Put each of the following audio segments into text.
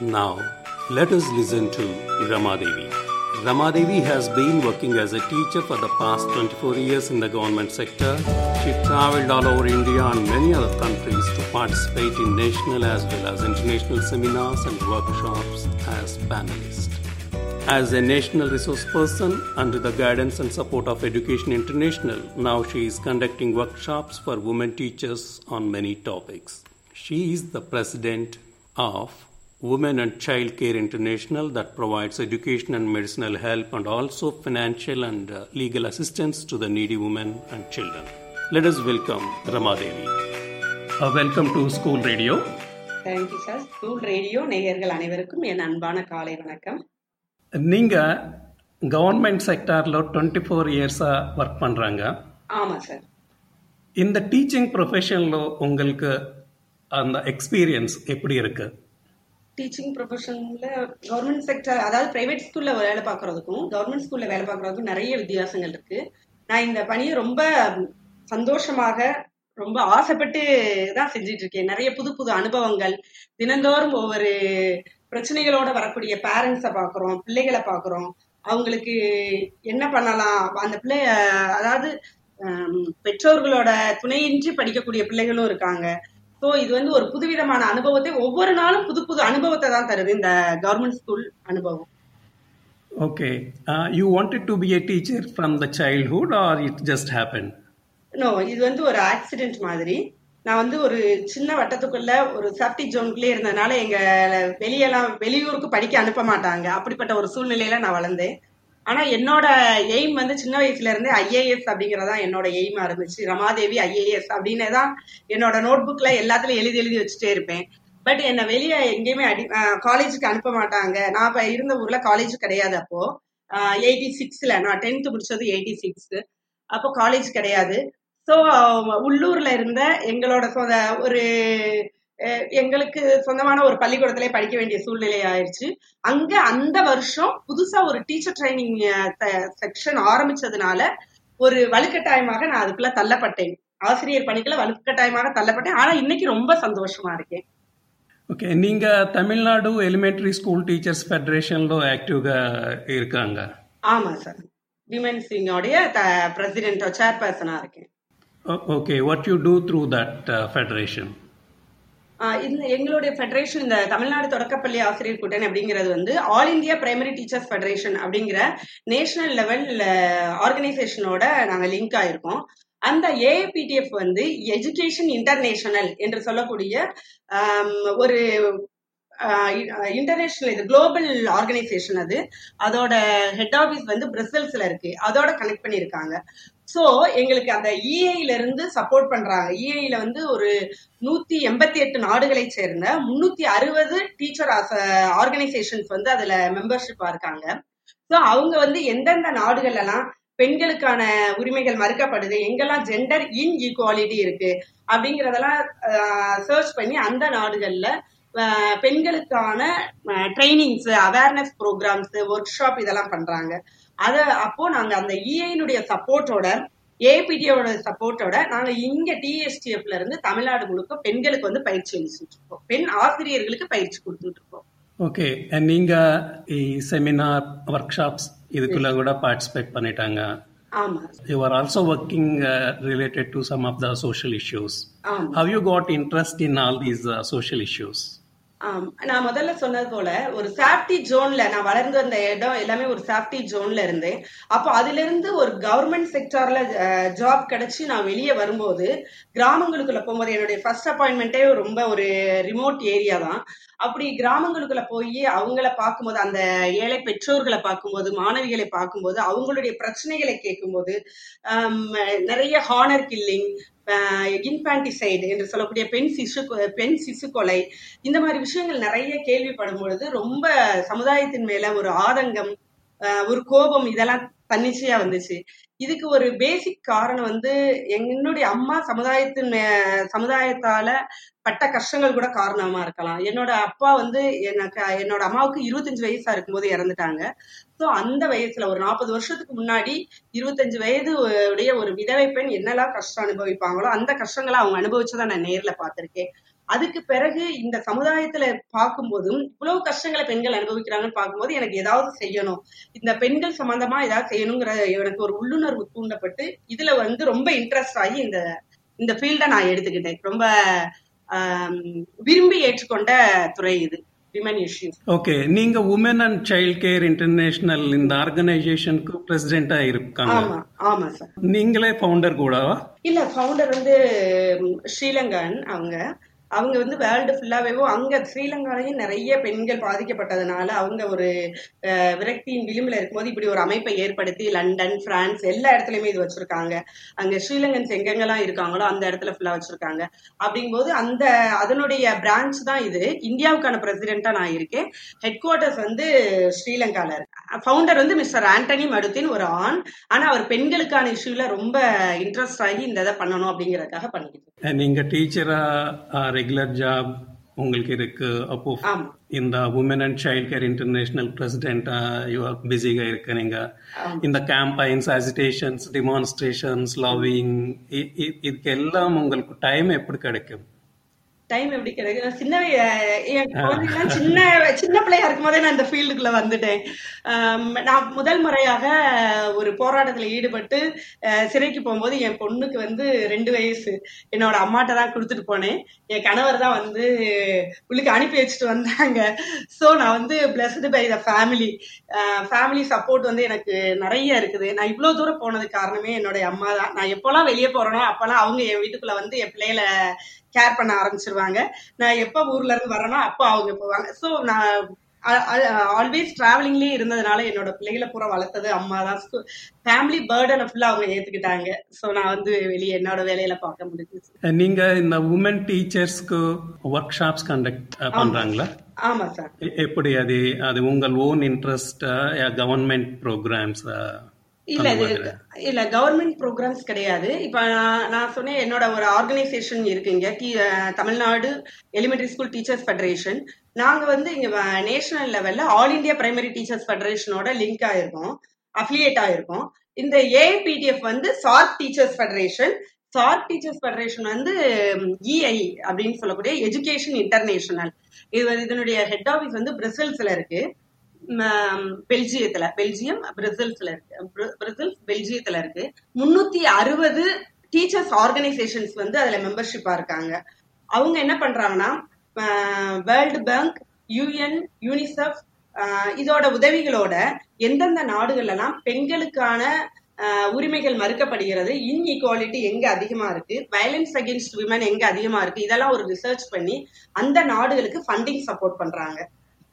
Now, let us listen to Ramadevi. Ramadevi has been working as a teacher for the past 24 years in the government sector. She traveled all over India and many other countries to participate in national as well as international seminars and workshops as panelist. As a national resource person under the guidance and support of Education International, now she is conducting workshops for women teachers on many topics. She is the president of Women and Child Care International that provides education and medicinal help and also financial and uh, legal assistance to the needy women and children. Let us welcome Ramadevi. Uh, welcome to School Radio. Thank you sir school radio நேயர்கள் அனைவருக்கும் என் அன்பான காலை வணக்கம் நீங்க government செக்டார்ல twenty four இயர்ஸா work பண்றாங்க ஆமா சார் இந்த டீச்சிங் ப்ரொஃபஷன்ல உங்களுக்கு அந்த எக்ஸ்பீரியன்ஸ் எப்படி இருக்கு டீச்சிங் ப்ரொஃபஷன்ல கவர்மெண்ட் செக்டர் அதாவது பிரைவேட் ஸ்கூல்ல வேலை பார்க்கறதுக்கும் கவர்மெண்ட் ஸ்கூல்ல வேலை பார்க்கறதுக்கும் நிறைய வித்தியாசங்கள் இருக்கு. நான் இந்த பணியை ரொம்ப சந்தோஷமாக ரொம்ப ஆசைப்பட்டு தான் செஞ்சுட்டு இருக்கேன். நிறைய புது புது அனுபவங்கள். தினந்தோறும் ஒவ்வொரு பிரச்சனைகளோட வரக்கூடிய பேரண்ட்ஸை பார்க்குறோம் பிள்ளைகளை பார்க்குறோம். அவங்களுக்கு என்ன பண்ணலாம்? அந்த பிள்ளைய அதாவது பெற்றோர்களோட துணையின்றி படிக்கக்கூடிய பிள்ளைகளும் இருக்காங்க. ஸோ இது வந்து ஒரு புதுவிதமான அனுபவத்தை ஒவ்வொரு நாளும் புது புது அனுபவத்தை தான் தருது இந்த கவர்மெண்ட் ஸ்கூல் அனுபவம். Okay you wanted to be a teacher from the childhood or it just happen no இது வந்து ஒரு ஆக்சிடென்ட் மாதிரி. நான் வந்து ஒரு சின்ன வட்டத்துக்குள்ள ஒரு சேஃப்டி ஜோனுக்குள்ளே இருந்ததுனால எங்க வெளியெல்லாம் வெளியூருக்கு படிக்க அனுப்ப மாட்டாங்க. அப்படிப்பட்ட ஒரு சூழ்நிலையில நான் வளர்ந்தேன். ஆனா என்னோட எய்ம் வந்து சின்ன வயசுல இருந்து ஐஏஎஸ் அப்படிங்கறதா என்னோட எய்மா இருந்துச்சு. ரமாதேவி ஐஏஎஸ் அப்படின்னு தான் என்னோட நோட் புக்ல எல்லாத்துலயும் எழுதி எழுதி வச்சுட்டே இருப்பேன். பட் என்னை வெளியே எங்கேயுமே அடி காலேஜுக்கு அனுப்ப மாட்டாங்க. நான் இப்ப இருந்த ஊர்ல காலேஜ் கிடையாது அப்போ. எயிட்டி சிக்ஸ்ல நான் டென்த் முடிச்சது எயிட்டி சிக்ஸ் அப்போ காலேஜ் கிடையாது. ஸோ உள்ளூர்ல இருந்த எங்களோட ஒரு எங்களுக்கு சொந்தமான ஒரு பள்ளிக்கூடத்திலே படிக்க வேண்டிய சூழ்நிலை ஆயிடுச்சு அங்க அந்த வருஷம் புதுசா ஒரு டீச்சர் ட்ரைனிங் செக்ஷன் ஆரம்பிச்சதுனால ஒரு வலுக்கட்டாயமாக நான் அதுக்குள்ள தள்ளப்பட்டேன். ஆசிரியர் பணிக்குள்ள வலுக்கட்டாயமாக தள்ளப்பட்டேன். ஆனா இன்னைக்கு ரொம்ப சந்தோஷமா இருக்கேன். ஓகே. நீங்க தமிழ்நாடு எலிமெண்டரி ஸ்கூல் டீச்சர்ஸ் ஃபெடரேஷன்ல ஆக்டிவ்గా இருக்காங்க? ஆமா சார். விமென்ஸ் விங்கோடைய பிரசிடென்ட் சேர்பர்சனா இருக்கேன். Okay. What you do through that federation இந்த எங்களுடைய ஃபெடரேஷன் இந்த தமிழ்நாடு தொடக்கப்பள்ளி ஆசிரியர் கூட்டணி அப்படிங்கிறது வந்து all India primary teachers federation அப்படிங்கிற நேஷனல் லெவல் ஆர்கனைசேஷனோட நாங்கள் லிங்க் ஆயிருக்கோம். அந்த ஏஏபிடிஎஃப் வந்து எஜுகேஷன் இன்டர்நேஷனல் என்று சொல்லக்கூடிய ஒரு இன்டர்நேஷனல் இது குளோபல் ஆர்கனைசேஷன் அது. அதோட ஹெட் ஆபீஸ் வந்து பிரசல்ஸ்ல இருக்கு. அதோட கனெக்ட் பண்ணியிருக்காங்க. ஸோ எங்களுக்கு அந்த இஐல இருந்து சப்போர்ட் பண்றாங்க. இஐல வந்து ஒரு நூத்தி எண்பத்தி எட்டு நாடுகளை சேர்ந்த முன்னூத்தி அறுபது டீச்சர் ஆர்கனைசேஷன்ஸ் வந்து அதுல மெம்பர்ஷிப்பா இருக்காங்க. ஸோ அவங்க வந்து எந்தெந்த நாடுகள் எல்லாம் பெண்களுக்கான உரிமைகள் மறுக்கப்படுது எங்கெல்லாம் ஜெண்டர் இன் ஈக்குவாலிட்டி இருக்கு அப்படிங்கறதெல்லாம் சர்ச் பண்ணி அந்த நாடுகள்ல பெண்களுக்கான trainings awareness programs workshop இதெல்லாம் பண்றாங்க. அத அப்போ நாங்க அந்த இஐனுடைய சப்போர்ட்டோட ஏபிடியோட சப்போர்ட்டோட நாங்க இங்க டிஎஸ்டிஎஃப்ல இருந்து தமிழ்நாடு முழுக்க பெண்களுக்கு வந்து பயிற்சி அளிச்சுட்டு இருக்கோம். பெண் ஆசிரியர்களுக்கு பயிற்சி கொடுத்துட்டு இருக்கோம். ஓகே நீங்க செமினார் ஒர்க் ஷாப்ஸ் இதுக்குள்ள கூட பார்ட்டிசிபேட் பண்ணிட்டாங்க. ஆமா. You are also working related to some of the social issues how you got interest in all these social issues. நான் முதல்ல சொன்னது போல ஒரு சேஃப்டி ஜோன்ல நான் வளர்ந்து வந்த இடம் எல்லாமே ஒரு சேஃப்டி ஜோன்ல இருந்தேன் அப்போ அதுல இருந்து ஒரு கவர்மெண்ட் செக்டார்ல ஜாப் கிடைச்சி நான் வெளியே வரும்போது கிராமங்களுக்குள்ள போகும்போது என்னுடைய ஃபர்ஸ்ட் அப்பாயின்மெண்ட்டே ரொம்ப ஒரு ரிமோட் ஏரியா தான். அப்படி கிராமங்களுக்குள்ள போய் அவங்கள பார்க்கும்போது அந்த ஏழை பெற்றோர்களை பார்க்கும்போது மாணவிகளை பார்க்கும்போது அவங்களுடைய பிரச்சனைகளை கேட்கும்போது நிறைய ஹானர் கில்லிங் இன்ஃபான்டிசைடு என்று சொல்லக்கூடிய பெண் சிசு பெண் சிசு கொலை இந்த மாதிரி விஷயங்கள் நிறைய கேள்விப்படும் பொழுது ரொம்ப சமுதாயத்தின் மேல ஒரு ஆதங்கம் ஒரு கோபம் இதெல்லாம் தன்னிச்சையா வந்துச்சு. இதுக்கு ஒரு பேசிக் காரணம் வந்து என்னுடைய அம்மா சமுதாயத்தின் சமுதாயத்தால பட்ட கஷ்டங்கள் கூட காரணமா இருக்கலாம். என்னோட அப்பா வந்து எனக்கு என்னோட அம்மாவுக்கு இருபத்தஞ்சு வயசா இருக்கும்போது இறந்துட்டாங்க. சோ அந்த வயசுல ஒரு நாற்பது வருஷத்துக்கு முன்னாடி இருபத்தஞ்சு வயது உடைய ஒரு விதவை பெண் என்னெல்லாம் கஷ்டம் அனுபவிப்பாங்களோ அந்த கஷ்டங்களை அவங்க அனுபவிச்சதை நான் நேர்ல பார்த்திருக்கேன். அதுக்கு பிறகு இந்த சமுதாயத்துல பார்க்கும்போதும் இவ்வளவு கஷ்டங்களை பெண்கள் அனுபவிக்கிறாங்கன்னு பார்க்கும்போது எனக்கு ஏதாவது செய்யணும். இந்த பெண்கள் சம்பந்தமா ஏதாவது செய்யணுங்கிற எனக்கு ஒரு உள்ளுணர்வு தூண்டப்பட்டு இதுல வந்து ரொம்ப இன்ட்ரெஸ்ட் ஆகி இந்த இந்த ஃபீல்ட நான் எடுத்துக்கிட்டேன். ரொம்ப விரும்பி ஏற்றுக்கொண்ட துறை இது ஓகே நீங்க woman and child care international இந்த ஆர்கனைசேஷனுக்கு பிரசிடென்டா இருக்காங்க. ஆமா ஆமா சார் நீங்களே ஃபவுண்டர் கூடவா? இல்ல ஃபவுண்டர் வந்து ஸ்ரீலங்கன் அவங்க. அவங்க வந்து வேர்ல்டு ஃபுல்லாவேவும் அங்க ஸ்ரீலங்காலையும் நிறைய பெண்கள் பாதிக்கப்பட்டதுனால அவங்க ஒரு விரக்தியின் விளிம்புல இருக்கும்போது இப்படி ஒரு அமைப்பை ஏற்படுத்தி லண்டன் பிரான்ஸ் எல்லா இடத்துலயுமே இது வச்சிருக்காங்க. அங்க ஸ்ரீலங்கன்ஸ் எங்கெங்கெல்லாம் இருக்காங்களோ அந்த இடத்துல ஃபுல்லா வச்சிருக்காங்க. அப்படிங்கும்போது அந்த அதனுடைய பிரான்ச் தான் இது. இந்தியாவுக்கான பிரசிடென்ட்டா நான் இருக்கேன். ஹெட் குவார்ட்டர்ஸ் வந்து ஸ்ரீலங்கால இருக்கு. ஃபவுண்டர் வந்து மிஸ்டர் ஆண்டனி மடுத்தின் ஒரு ஆண். ஆனா அவர் பெண்களுக்கான இஷ்யூல ரொம்ப இன்ட்ரெஸ்ட் ஆகி இந்த இதை பண்ணணும் அப்படிங்கறதுக்காக பண்ணிக்கிட்டு. நீங்க டீச்சரா ரெகுலர் ஜாப் உங்களுக்கு இருக்கு. அப்போ இந்த women and child care international பிரசிடென்டா பிஸிగా இருக்கு நீங்க. இந்த கேம்பைன்ஸ் அஜிடேஷன்ஸ் டிமான்ஸ்ட்ரேஷன்ஸ் லவ்விங் இதுக்கு எல்லாம் உங்களுக்கு டைம் எப்படி கிடைக்கும்? டைம் எப்படி கிடைக்கும் சின்ன என் குழந்தைங்கலாம் சின்ன சின்ன பிள்ளையா இருக்கும் போதே நான் இந்த ஃபீல்டுக்குள்ள வந்துட்டேன். நான் முதல் முறையாக ஒரு போராட்டத்துல ஈடுபட்டு சிறைக்கு போகும்போது என் பொண்ணுக்கு வந்து ரெண்டு வயசு. என்னோட அம்மாட்ட தான் கொடுத்துட்டு போனேன். என் கணவர் தான் வந்து உள்ளுக்கு அனுப்பி வச்சுட்டு வந்தாங்க. சோ நான் வந்து blessed by the family family support வந்து எனக்கு நிறைய இருக்குது. நான் இவ்வளவு தூரம் போனதுக்கு காரணமே என்னோட அம்மா தான். நான் எப்போல்லாம் வெளியே போறேனோ அப்பெல்லாம் அவங்க என் வீட்டுக்குள்ள வந்து என் பிள்ளைகளை கேர் பண்ண ஆரம்பிச்சிருவாங்க. நான் எப்ப ஊர்ல இருந்து வரேனோ அப்போ அவங்க போவாங்க. சோ நான் ஆல்வேஸ் டிராவலிங்லயே இருந்ததுனால என்னோட பிள்ளைகளை பூரா வளர்த்தது அம்மா தான். ஃபேமிலி பேர்டனை ஃபுல்லா அவங்க ஏத்துக்கிட்டாங்க. சோ நான் வந்து வெளியே என்னோட வேலையில பார்க்க முடிஞ்சுச்சு. நீங்க இந்த உமன் டீச்சர்ஸ்க்கு ஒர்க் ஷாப்ஸ் கண்டக்ட் பண்றாங்களா? ஆமா சார் எப்படி அது அது உங்கள் ஓன் இன்ட்ரெஸ்ட் கவர்மெண்ட் ப்ரோக்ராம்ஸ் இல்ல இது இல்ல கவர்மெண்ட் ப்ரோக்ராம்ஸ் கிடையாது. இப்ப நான் நான் சொன்னேன் என்னோட ஒரு ஆர்கனைசேஷன் இருக்குங்க டி- அஹ், Tamil Nadu elementary school teachers federation நாங்க வந்து இங்க நேஷனல் லெவல்ல ஆல் இந்தியா பிரைமரி டீச்சர்ஸ் ஃபெடரேஷனோட லிங்க் ஆயிருக்கோம் அஃபிலியேட் ஆயிருக்கோம் இந்த ஏபிடிஎஃப் வந்து SAARC teachers federation SAARC teachers federation வந்து இஐ அப்படின்னு சொல்லக்கூடிய எஜுகேஷன் இன்டர்நேஷனல் இது வந்து இதனுடைய ஹெட் ஆபீஸ் வந்து பிரசல்ஸ்ல இருக்கு. பெல்ஜியத்துல பெல்ஜியம் பிரசல்ஸ்ல இருக்கு. பிர- பிரசல்ஸ் பெல்ஜியத்துல இருக்கு. முன்னூத்தி அறுபது டீச்சர்ஸ் ஆர்கனைசேஷன்ஸ் வந்து அதுல மெம்பர்ஷிப்பா இருக்காங்க. அவங்க என்ன பண்றாங்கன்னா வேர்ல்டு பேங்க் யூஎன் யூனிசெஃப் இதோட உதவிகளோட எந்தெந்த நாடுகள்லாம் பெண்களுக்கான ஆஹ், உரிமைகள் மறுக்கப்படுகிறது இன்இக்வாலிட்டி எங்க அதிகமா இருக்கு வயலன்ஸ் அகேன்ஸ்ட் விமன் எங்க அதிகமா இருக்கு இதெல்லாம் ஒரு ரிசர்ச் பண்ணி அந்த நாடுகளுக்கு ஃபண்டிங் சப்போர்ட் பண்றாங்க.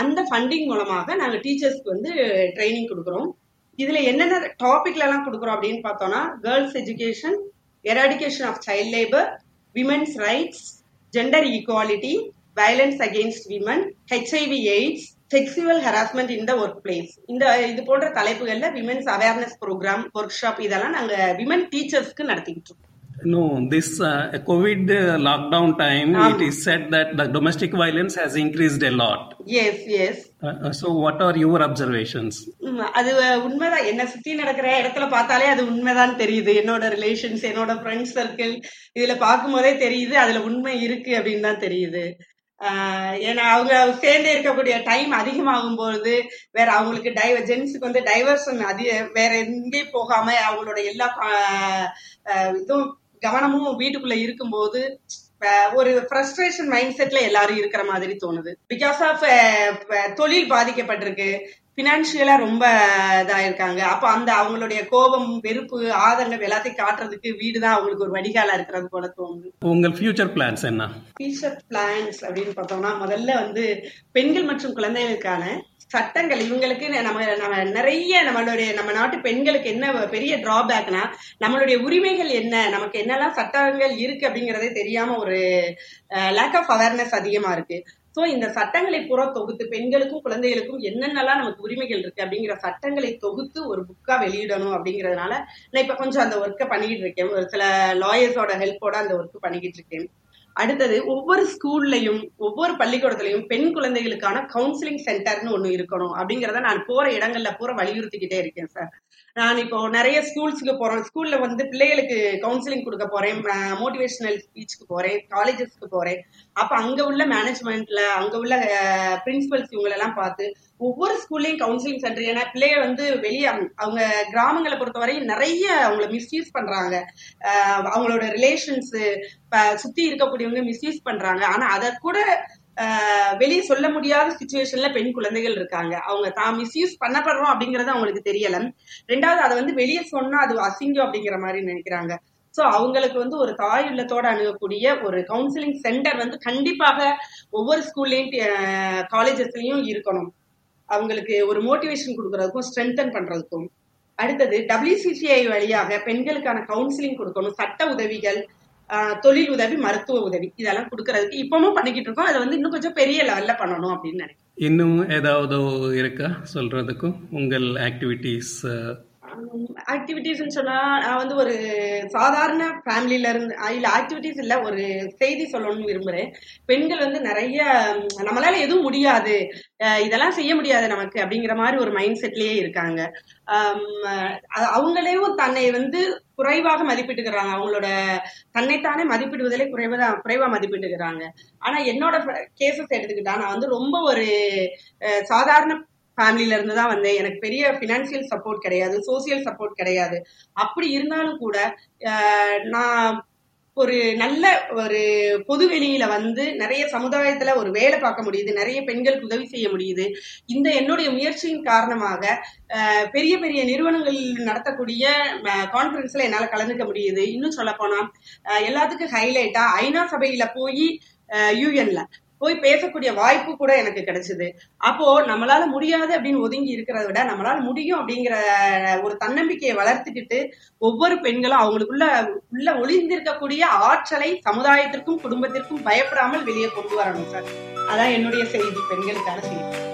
அந்த ஃபண்டிங் மூலமாக நாங்க டீச்சர்ஸ்க்கு வந்து ட்ரைனிங் கொடுக்குறோம். இதுல என்னென்ன டாபிக்ல எல்லாம் கொடுக்குறோம் அப்படின்னு பார்த்தோம்னா girls education eradication of child labour women's rights gender equality violence against women HIV AIDS sexual harassment in the workplace இந்த இது போன்ற தலைப்புகள்ல women's awareness program workshop இதெல்லாம் நாங்க விமன் டீச்சர்ஸ்க்கு நடத்திக்கிட்டு இருக்கோம். No, this uh, COVID uh, lockdown time, it is said that the domestic violence has increased a lot. Yes yes Uh, uh, so, what are your observations? ம், அது உண்மைதான். என்ன சுத்தி நடக்கிற இடத்துல பார்த்தாலே அது உண்மைதான் தெரியுது. என்னோட ரிலேஷன்ஸ் என்னோட ஃப்ரெண்ட்ஸ் சர்க்கிள் இதுல பார்க்கும்போதே தெரியுது அதுல உண்மை இருக்கு அப்படின்னு தான் தெரியுது. ஏன்னா அவங்க சேர்ந்து இருக்கக்கூடிய டைம் அதிகமாகும் போது வேற அவங்களுக்கு டைவ ஜென்ஸுக்கு வந்து டைவர்ஷன் அதிக வேற எங்கேயும் போகாம அவங்களோட எல்லா இதுவும் கவனமும் வீட்டுக்குள்ள இருக்கும்போது ஒரு ஃப்ரஸ்ட்ரேஷன் மைண்ட் செட்ல எல்லாரும் இருக்கிற மாதிரி தோணுது. பிகாஸ் ஆஃப் தொழில் பாதிக்கப்பட்டிருக்கு. பினான்சியலா ரொம்ப இதா இருக்காங்க அப்ப அந்த அவங்களுடைய கோபம் வெறுப்பு ஆதங்கம் எல்லாத்தையும் காட்டுறதுக்கு வீடு தான் அவங்களுக்கு ஒரு வடிகாலா இருக்கிறது போல தோணுது. உங்கள் ஃபியூச்சர் பிளான்ஸ் என்ன? ஃபியூச்சர் பிளான்ஸ் அப்படின்னு பார்த்தோம்னா முதல்ல வந்து பெண்கள் மற்றும் குழந்தைகளுக்கான சட்டங்கள் இவங்களுக்கு நம்ம நம்ம நிறைய நம்மளுடைய நம்ம நாட்டு பெண்களுக்கு என்ன பெரிய டிராபேக்னா நம்மளுடைய உரிமைகள் என்ன நமக்கு என்னெல்லாம் சட்டங்கள் இருக்கு அப்படிங்கறதே தெரியாம ஒரு லேக் ஆஃப் அவேர்னஸ் அதிகமா இருக்கு. சோ இந்த சட்டங்களை புற தொகுத்து பெண்களுக்கும் குழந்தைகளுக்கும் என்னென்னலாம் நமக்கு உரிமைகள் இருக்கு அப்படிங்கிற சட்டங்களை தொகுத்து ஒரு புக்கா வெளியிடணும் அப்படிங்கறதுனால நான் இப்ப கொஞ்சம் அந்த ஒர்க்கை பண்ணிக்கிட்டு இருக்கேன். ஒரு சில லாயர்ஸோட ஹெல்ப்போட அந்த ஒர்க் பண்ணிக்கிட்டு இருக்கேன். அடுத்தது ஒவ்வொரு ஸ்கூல்லையும் ஒவ்வொரு பள்ளிக்கூடத்திலையும் பெண் குழந்தைகளுக்கான கவுன்சிலிங் சென்டர்னு ஒண்ணு இருக்கணும். அப்படிங்கறத நான் போற இடங்கள்ல பூரா வலியுறுத்திக்கிட்டே இருக்கேன் சார் நான் இப்போ நிறைய ஸ்கூல்ஸ்க்கு போறேன் ஸ்கூல்ல வந்து பிள்ளைகளுக்கு கவுன்சிலிங் கொடுக்க போறேன் மோட்டிவேஷனல் ஸ்பீச்சுக்கு போறேன் காலேஜஸ்க்கு போறேன். அப்ப அங்க உள்ள மேனேஜ்மெண்ட்ல அங்க உள்ள பிரின்சிபல்ஸ் இவங்களெல்லாம் பார்த்து ஒவ்வொரு ஸ்கூல்லையும் கவுன்சிலிங் சென்டர் ஏன்னா பிள்ளைய வந்து வெளியே அவங்க கிராமங்களை பொறுத்தவரை நிறைய அவங்கள மிஸ்யூஸ் பண்றாங்க. அவங்களோட ரிலேஷன்ஸ் சுத்தி இருக்கக்கூடியவங்க மிஸ்யூஸ் பண்றாங்க. ஆனா அதை கூட வெளியே சொல்ல முடியாத சுச்சுவேஷன்ல பெண் குழந்தைகள் இருக்காங்க. அவங்க தான் மிஸ்யூஸ் பண்ணப்படுறோம் அப்படிங்கறது அவங்களுக்கு தெரியல. ரெண்டாவது அதை வந்து வெளியே சொன்னா அது அசிங்கம் அப்படிங்கிற மாதிரி நினைக்கிறாங்க. சோ அவங்களுக்கு வந்து ஒரு தாய் உள்ளத்தோட அணுகக்கூடிய ஒரு கவுன்சிலிங் சென்டர் வந்து கண்டிப்பாக ஒவ்வொரு ஸ்கூல்லையும் காலேஜஸ்லயும் இருக்கணும். அவங்களுக்கு ஒரு மோட்டிவேஷன் கொடுக்கறதுக்கும் ஸ்ட்ரென்தன் பண்றதுக்கும். அடுத்தது டபிள்யூசிசிஐ வழியாக பெண்களுக்கான கவுன்சிலிங் கொடுக்கணும். சட்ட உதவிகள் தொழில் உதவி மருத்துவ உதவி இதெல்லாம் கொடுக்கறதுக்கு இப்பவும் பண்ணிக்கிட்டு இருக்கோம். அதை வந்து இன்னும் கொஞ்சம் பெரிய லெவல்ல பண்ணணும் அப்படின்னு நினைக்கிறேன். இன்னும் ஏதாவது இருக்கா சொல்றதுக்கும்? உங்கள் ஆக்டிவிட்டிஸ் ஆக்டிவிட்டீஸ்னு சொன்னால் நான் வந்து ஒரு சாதாரண ஃபேமிலியில இருந்து இல்லை ஆக்டிவிட்டிஸ் இல்லை ஒரு செய்தி சொல்லணும்னு விரும்புகிறேன் பெண்கள் வந்து நிறைய நம்மளால எதுவும் முடியாது. இதெல்லாம் செய்ய முடியாது நமக்கு அப்படிங்கிற மாதிரி ஒரு மைண்ட் செட்லயே இருக்காங்க. அவங்களையும் தன்னை வந்து குறைவாக மதிப்பிட்டுக்கிறாங்க. அவங்களோட தன்னைத்தானே மதிப்பிடுவதிலே குறைவா குறைவா மதிப்பிட்டுக்கிறாங்க. ஆனா என்னோட கேசஸ் எடுத்துக்கிட்டா நான் வந்து ரொம்ப ஒரு சாதாரண ஃபேமிலில இருந்து தான் வந்தேன். எனக்கு பெரிய பினான்சியல் சப்போர்ட் கிடையாது சோசியல் சப்போர்ட் கிடையாது. அப்படி இருந்தாலும் கூட நான் ஒரு நல்ல ஒரு பொது வெளியில வந்து நிறைய சமுதாயத்துல ஒரு வேலை பார்க்க முடியுது நிறைய பெண்களுக்கு உதவி செய்ய முடியுது. இந்த என்னுடைய முயற்சியின் காரணமாக பெரிய பெரிய நிறுவனங்கள் நடத்தக்கூடிய கான்பரன்ஸ்ல என்னால கலந்துக்க முடியுது. இன்னும் சொல்ல போனா எல்லாத்துக்கும் ஹைலைட்டா ஐநா சபையில போய் யூஎன்ல போய் பேசக்கூடிய வாய்ப்பு கூட எனக்கு கிடைச்சது. அப்போ நம்மளால முடியாது அப்படின்னு ஒதுங்கி இருக்கிறத விட நம்மளால முடியும் அப்படிங்கிற ஒரு தன்னம்பிக்கையை வளர்த்துக்கிட்டு ஒவ்வொரு பெண்களும் அவங்களுக்குள்ள உள்ள ஒளிந்திருக்கக்கூடிய ஆற்றலை சமுதாயத்திற்கும் குடும்பத்திற்கும் பயப்படாமல் வெளியே கொண்டு வரணும் சார். அதான் என்னுடைய செய்தி. பெண்களுக்கான செய்தி.